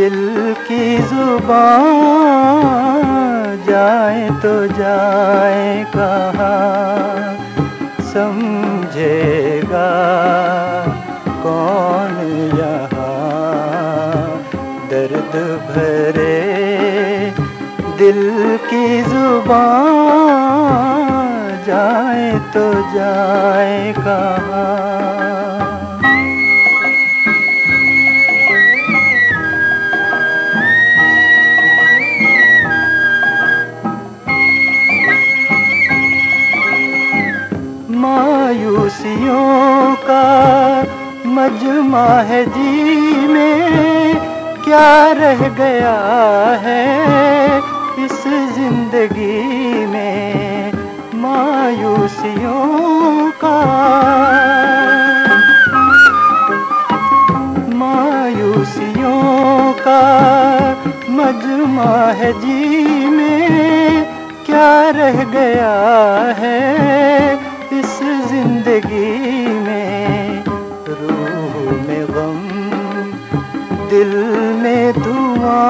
दिल की ज़ुबान, जाए तो जाए कहाँ, समझेगा कौन यहाँ? दर्द भरे दिल की ज़ुबान, जाए तो जाए कहाँ। मायूसियों का मजमा है जी में, क्या रह गया है इस ज़िंदगी में मायूसियों का? मायूसियों का मजमा है जी में, क्या रह गया है ज़िंदगी में, रूह में गम, दिल में धुआँ,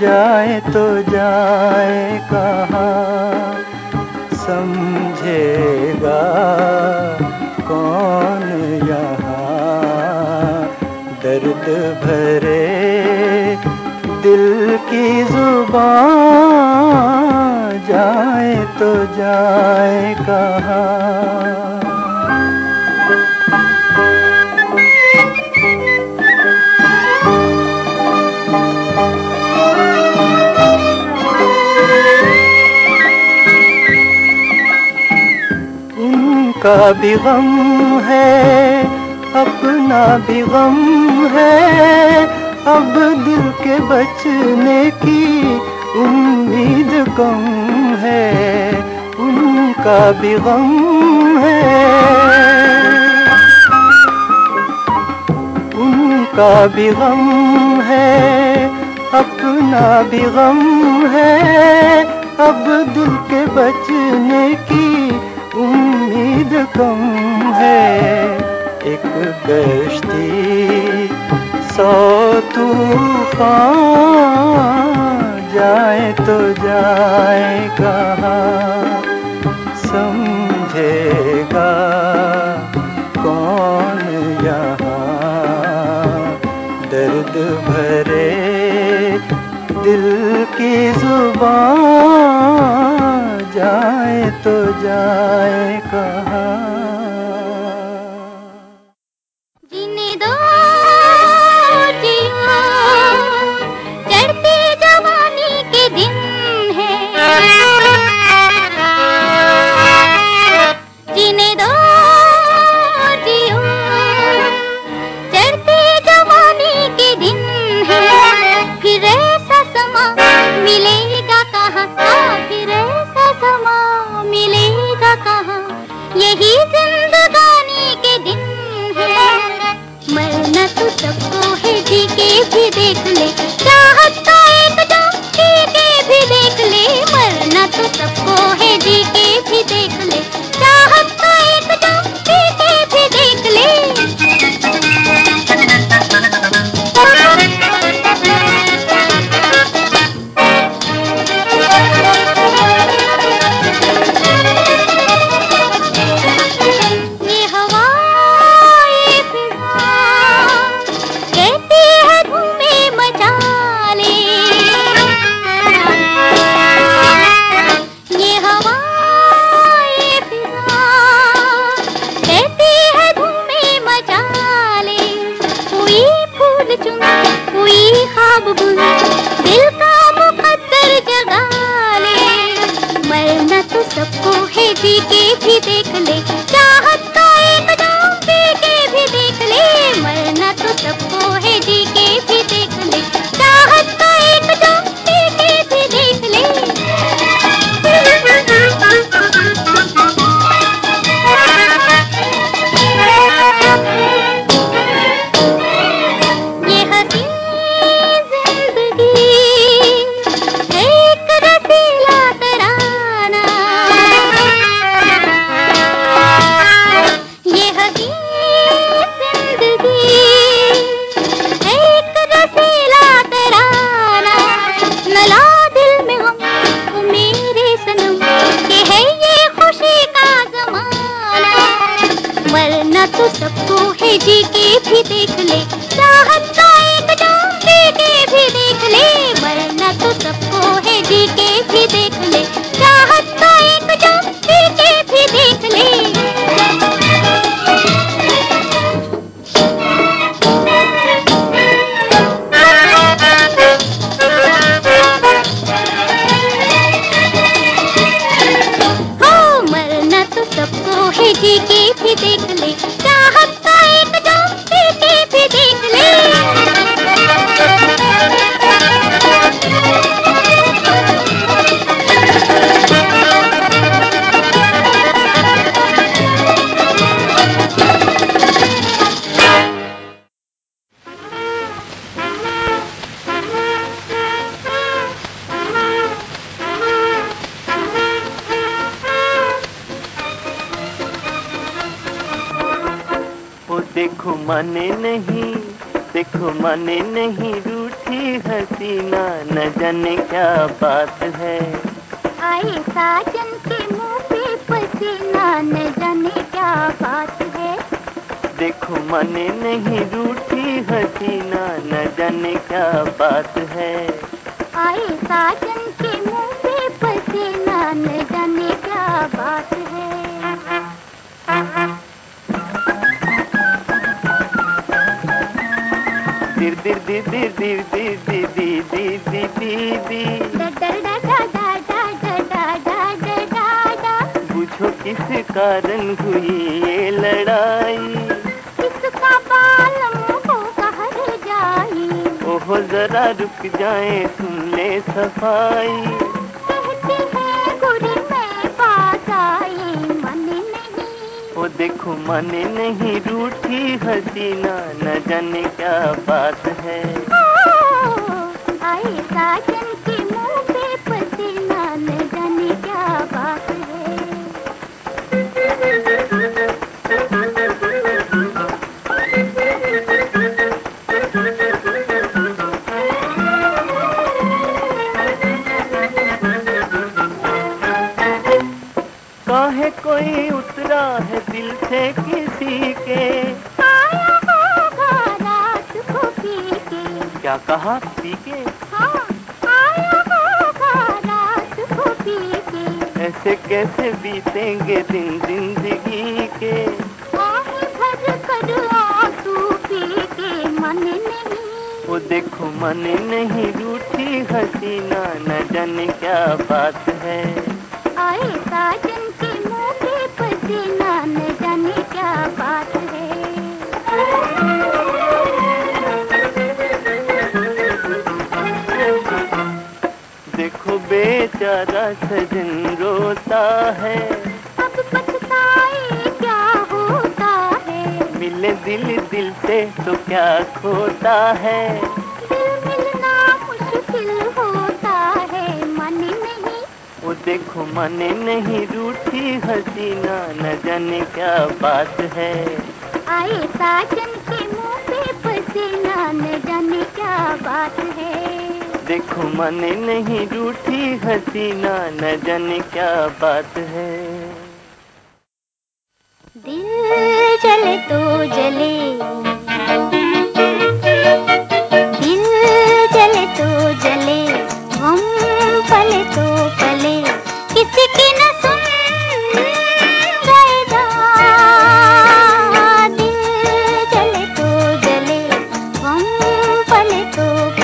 जाए तो जाए कहाँ, समझेगा कौन यहाँ, दर्द भरे दिल की ज़ुबान, जाए तो जाए कहा। उनका भी गम है, अपना भी गम है, अब दिल के बचने की उम्मीद कम है, उनका भी गम है। उनका भी गम है, अपना भी गम है। अब दिल के बचने की उम्मीद कम है। एक कश्ती सौ तूफ़ान। जाए तो जाए कहाँ समझेगा कौन यहाँ। दर्द भरे दिल की ज़ुबान, जाए तो जाए कहाँ सबको है जी के भी देख ले। चाहत का एक दम जी के भी देख ले। मरना तो सबको है जी के भी देख ले। तो सबको है जी के भी देख ले। चाहत का एक जाम दे के भी देख ले। मरना तो सबको है जी के भी देख ले। माने नहीं देखो माने नहीं रूठी हसीना न जाने क्या बात है। आए साजन के मुँह पे पसीना न जाने क्या बात है। देखो माने नहीं रूठी हसीना न जाने क्या बात है। आए साजन दिर dir dir dir dir dir dir dir dir dir dir da da da da da da da da da da da da पूछो किस कारण हुई ये लड़ाई इसका बालम को कहर जाई ओहो जरा रुक जाए सुन ले सफ़ाई देखो मन नहीं रूठी हसीना न जाने क्या बात है। आए साजन के मुँह पे पसीना न जाने क्या बात कोई उतरा है दिल से किसी के। रात को पी के क्या कहा? पी के हाँ रात को पी के ऐसे कैसे बीतेंगे दिन ज़िंदगी के? भर कर आँसू पी के मन नहीं। वो देखो मन नहीं रूठी हसीना न जाने क्या बात है। आए साजन के पसीना न जाने क्या बात है। देखो बेचारा सजन रोता है। अब पछताए क्या होता है। मिले दिल दिल से तो क्या खोता है। देखो मन नहीं रूठी हसीना न जाने क्या बात है। आए साजन के मुँह पे पसीना न जाने क्या बात है। देखो मन नहीं रूठी हसीना न जाने क्या बात है। दिल जले तो जले। तो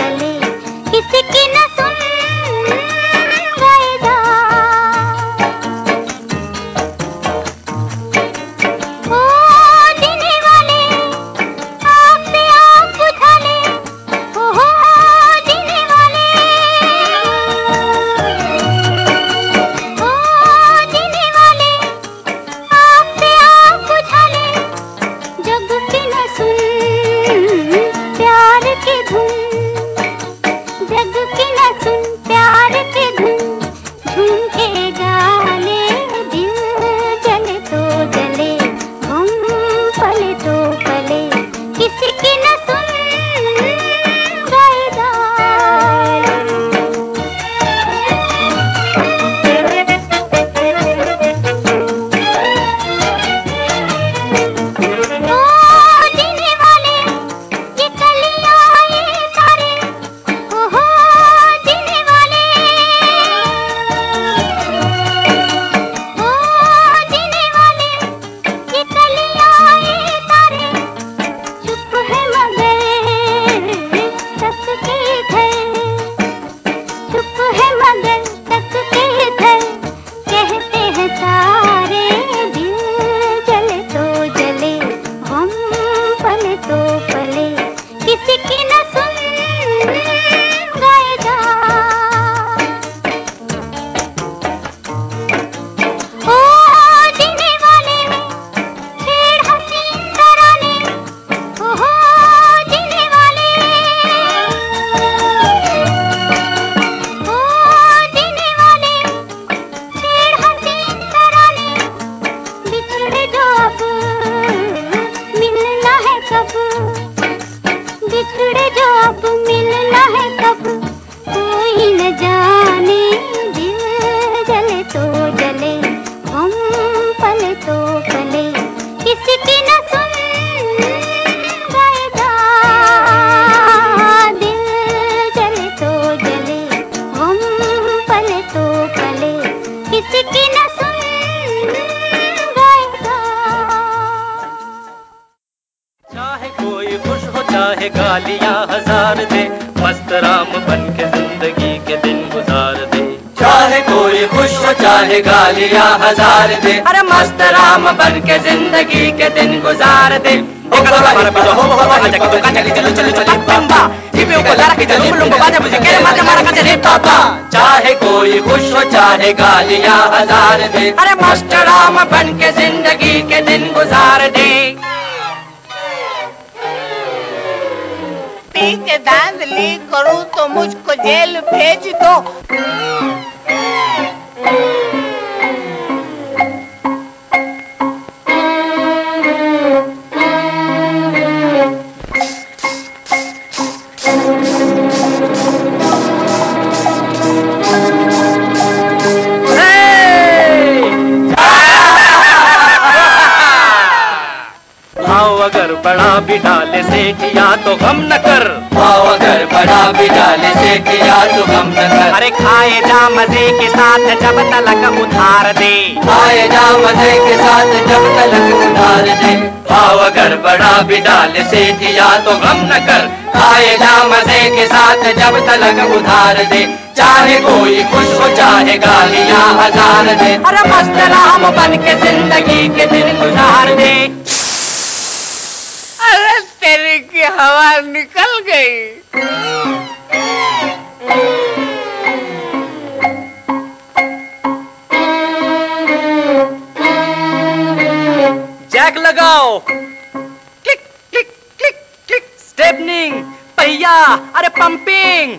राम बन के ज़िंदगी के दिन गुजार दे। चाहे कोई खुश हो चाहे गालियाँ हज़ार दे। अरे मस्त राम बन के ज़िंदगी के दिन गुजार दे। चाहे कोई खुश हो चाहे गालियाँ हज़ार दे। अरे मस्त राम बन के ज़िंदगी के दिन गुजार दे। पी के धांधली करूँ तो मुझको जेल भेज दो। अगर बड़ा भी डाले सेठिया तो गम न कर। भाव अगर बड़ा भी डाले से किया तो गम न कर। अरे खाए जा मज़े के साथ जब तलक उधार दे। खाए जा मज़े के साथ जब तलक उधार दे। भाव अगर बड़ा भी डाले से दिया तो गम न कर। खाए जा मज़े के साथ जब तलक उधार दे। चाहे कोई खुश हो चाहे गालियाँ हज़ार दे। अरे मस्त राम बन के ज़िंदगी के दिन गुजार दे। अरे की हवा निकल गई। जैक लगाओ। Click click click click. स्टेपनिंग पहिया अरे पंपिंग।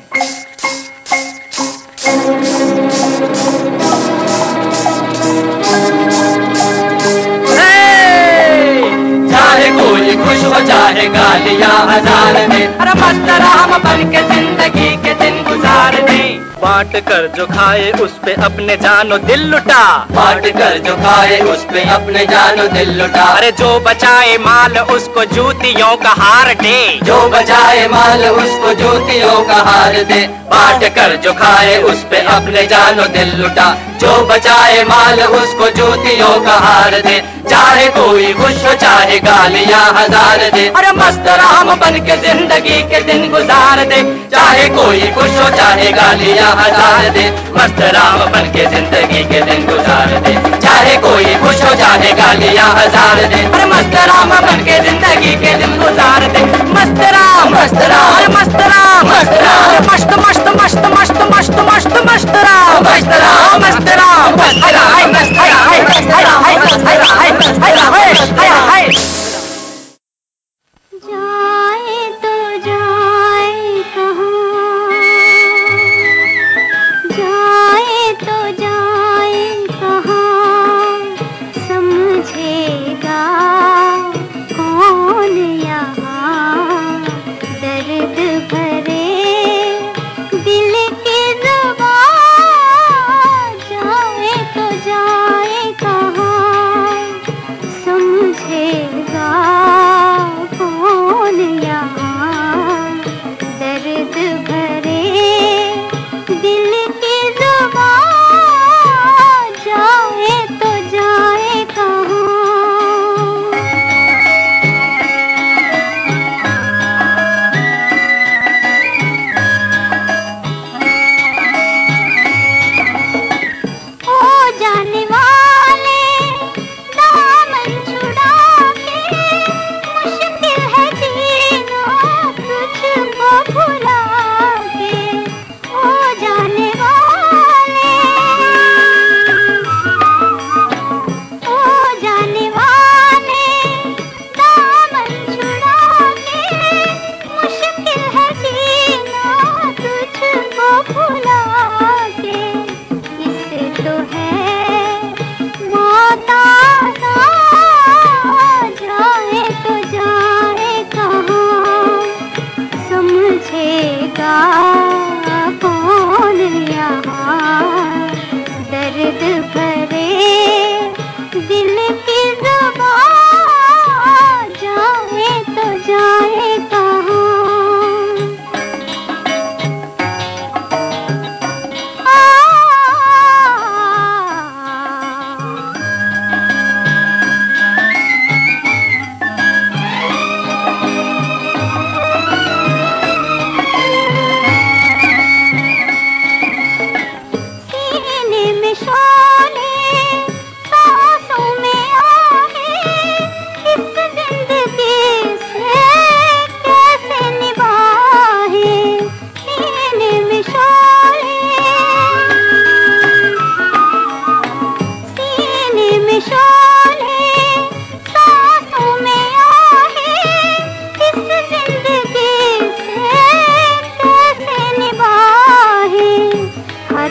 खुश हो चाहे गालियाँ हज़ार दे अरे मस्त राम बन के ज़िंदगी के दिन गुजार दे बांट कर जो खाए उस पे अपने जानो दिल लुटा। बांट कर जो खाए उस पे अपने जानो दिल लुटा। अरे जो बचाए माल उसको जूतियों का हार दे। जो बचाए माल उसको जूतियों का हार दे। बांट कर जो खाए उस पे अपने जानो दिल लुटा। जो बचाए माल उसको जूतियों का हार दे। चाहे कोई खुश हो चाहे गालियाँ हज़ार दे। अरे मस्त राम बन के ज़िंदगी के दिन गुजार दे। चाहे कोई खुश हो चाहे गालियाँ हज़ार दे। मस्त राम बन के ज़िंदगी के दिन गुजार दे। चाहे कोई खुश हो चाहे गालियाँ हज़ार दे। अरे मस्त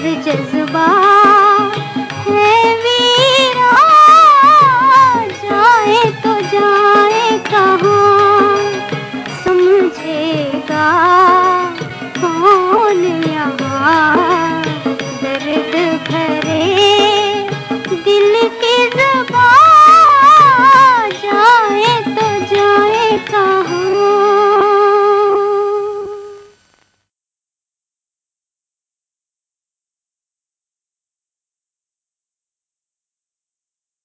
जज्बा